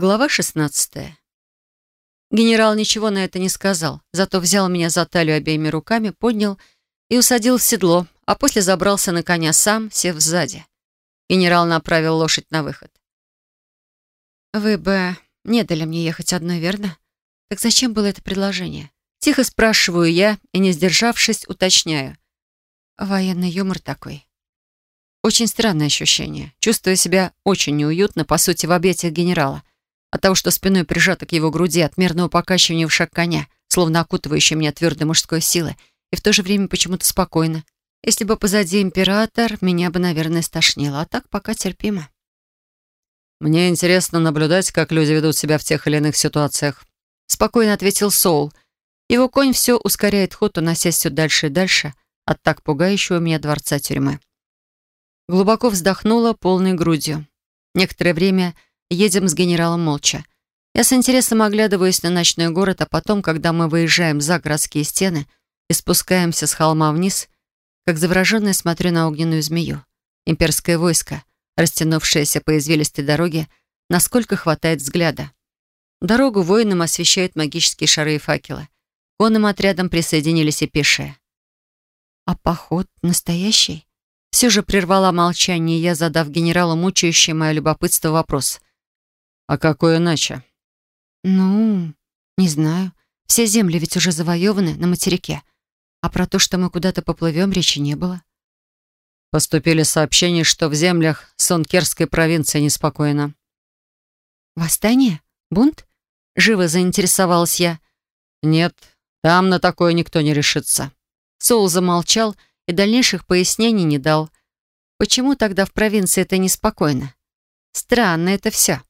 Глава 16. Генерал ничего на это не сказал, зато взял меня за талию обеими руками, поднял и усадил в седло, а после забрался на коня сам, сев сзади. Генерал направил лошадь на выход. «Вы бы не дали мне ехать одной, верно? Так зачем было это предложение?» Тихо спрашиваю я и, не сдержавшись, уточняю. Военный юмор такой. Очень странное ощущение. Чувствую себя очень неуютно, по сути, в объятиях генерала. От того, что спиной прижата к его груди, от мерного покачивания в шаг коня, словно окутывающей меня твердой мужской силы, и в то же время почему-то спокойно. Если бы позади император, меня бы, наверное, стошнило, а так пока терпимо. «Мне интересно наблюдать, как люди ведут себя в тех или иных ситуациях», спокойно ответил Соул. Его конь все ускоряет ход, уносясь все дальше и дальше от так пугающего меня дворца тюрьмы. Глубоко вздохнула полной грудью. Некоторое время Едем с генералом молча. Я с интересом оглядываюсь на ночной город, а потом, когда мы выезжаем за городские стены и спускаемся с холма вниз, как завороженная смотрю на огненную змею. Имперское войско, растянувшееся по извилистой дороге, насколько хватает взгляда. Дорогу воинам освещают магические шары и факелы. Конным отрядом присоединились и пешие. «А поход настоящий?» Все же прервала молчание, я, задав генералу мучающий мое любопытство вопрос. «А какой иначе?» «Ну, не знаю. Все земли ведь уже завоеваны на материке. А про то, что мы куда-то поплывем, речи не было». Поступили сообщения, что в землях Сонкерской провинции неспокойно. «Восстание? Бунт?» Живо заинтересовалась я. «Нет, там на такое никто не решится». Соул замолчал и дальнейших пояснений не дал. Почему тогда в провинции это неспокойно? Странно это все.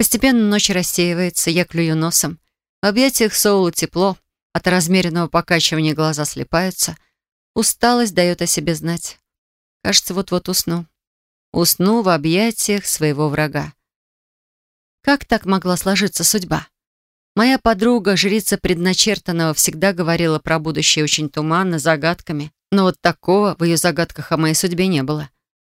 Постепенно ночь рассеивается, я клюю носом. В объятиях Соула тепло, от размеренного покачивания глаза слепаются. Усталость дает о себе знать. Кажется, вот-вот усну. Усну в объятиях своего врага. Как так могла сложиться судьба? Моя подруга, жрица предначертанного, всегда говорила про будущее очень туманно, загадками. Но вот такого в ее загадках о моей судьбе не было.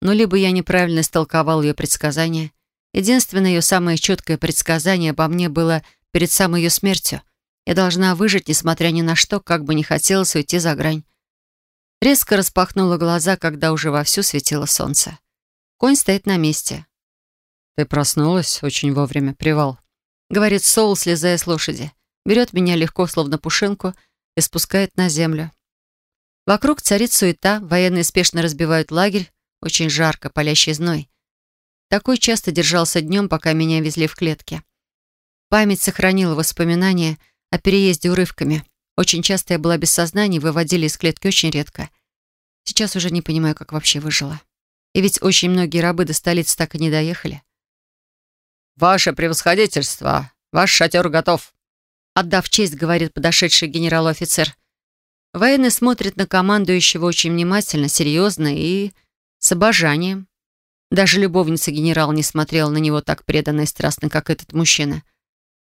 Но либо я неправильно истолковал ее предсказания, Единственное ее самое четкое предсказание обо мне было перед самой ее смертью. Я должна выжить, несмотря ни на что, как бы не хотелось уйти за грань. Резко распахнула глаза, когда уже вовсю светило солнце. Конь стоит на месте. «Ты проснулась очень вовремя, привал», — говорит Соул, слезая с лошади. Берет меня легко, словно пушинку, и спускает на землю. Вокруг царит суета, военные спешно разбивают лагерь, очень жарко, палящий зной. Такой часто держался днем, пока меня везли в клетке. Память сохранила воспоминания о переезде урывками. Очень часто я была без сознания, выводили из клетки очень редко. Сейчас уже не понимаю, как вообще выжила. И ведь очень многие рабы до столицы так и не доехали. «Ваше превосходительство! Ваш шатер готов!» Отдав честь, говорит подошедший генерал-офицер. Военный смотрит на командующего очень внимательно, серьезно и с обожанием. Даже любовница генерала не смотрела на него так преданно и страстно, как этот мужчина.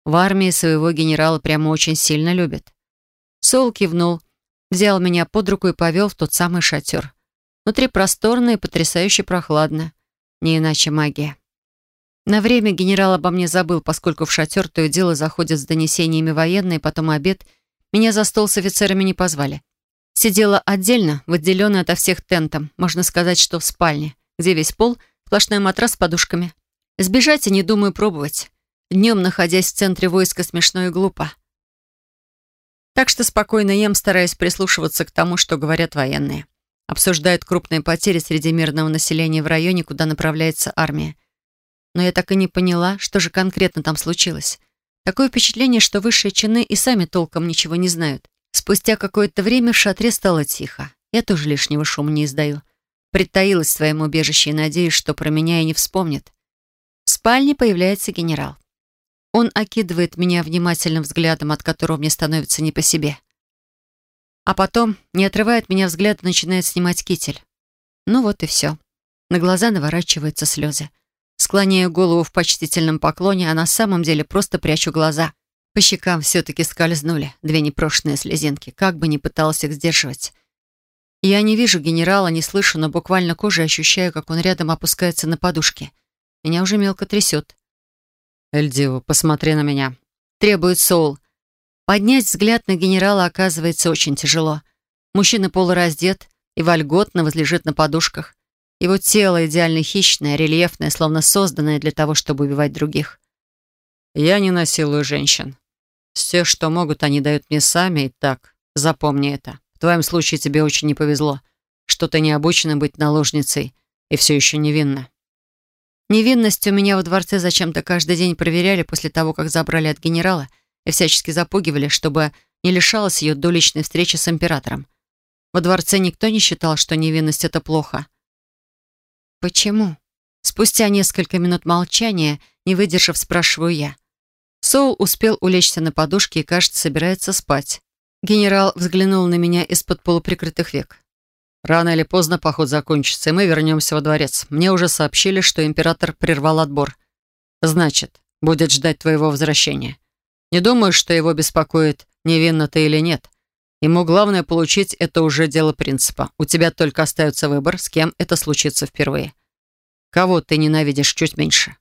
В армии своего генерала прямо очень сильно любят. Сол кивнул, взял меня под руку и повел в тот самый шатер. Внутри просторно и потрясающе прохладно. Не иначе магия. На время генерал обо мне забыл, поскольку в шатер то и дело заходят с донесениями военные, потом обед. Меня за стол с офицерами не позвали. Сидела отдельно, в отделенной ото всех тентом, можно сказать, что в спальне, где весь пол Сплошной матрас с подушками. Сбежать я не думаю пробовать. Днем, находясь в центре войска, смешно и глупо. Так что спокойно ем, стараясь прислушиваться к тому, что говорят военные. Обсуждают крупные потери среди мирного населения в районе, куда направляется армия. Но я так и не поняла, что же конкретно там случилось. Такое впечатление, что высшие чины и сами толком ничего не знают. Спустя какое-то время в шатре стало тихо. Я тоже лишнего шума не издаю. Притаилась в своем убежище и надеюсь, что про меня и не вспомнит. В спальне появляется генерал. Он окидывает меня внимательным взглядом, от которого мне становится не по себе. А потом, не отрывая от меня взгляда, начинает снимать китель. Ну вот и все. На глаза наворачиваются слезы. Склоняю голову в почтительном поклоне, а на самом деле просто прячу глаза. По щекам все-таки скользнули две непрошенные слезинки, как бы ни пыталась их сдерживать. Я не вижу генерала, не слышу, но буквально кожей ощущаю, как он рядом опускается на подушке. Меня уже мелко трясет. Эльдиву, посмотри на меня. Требует Соул. Поднять взгляд на генерала оказывается очень тяжело. Мужчина полураздет и вольготно возлежит на подушках. Его тело идеально хищное, рельефное, словно созданное для того, чтобы убивать других. Я не насилую женщин. Все, что могут, они дают мне сами, и так, запомни это. В твоем случае тебе очень не повезло, что ты не обучена быть наложницей и все еще невинна. Невинность у меня во дворце зачем-то каждый день проверяли после того, как забрали от генерала и всячески запугивали, чтобы не лишалась ее до личной встречи с императором. Во дворце никто не считал, что невинность — это плохо. «Почему?» Спустя несколько минут молчания, не выдержав, спрашиваю я. Соул успел улечься на подушке и, кажется, собирается спать. Генерал взглянул на меня из-под полуприкрытых век. Рано или поздно поход закончится, и мы вернемся во дворец. Мне уже сообщили, что император прервал отбор. Значит, будет ждать твоего возвращения. Не думаю, что его беспокоит, невинно ты или нет. Ему главное получить это уже дело принципа. У тебя только остается выбор, с кем это случится впервые. Кого ты ненавидишь чуть меньше?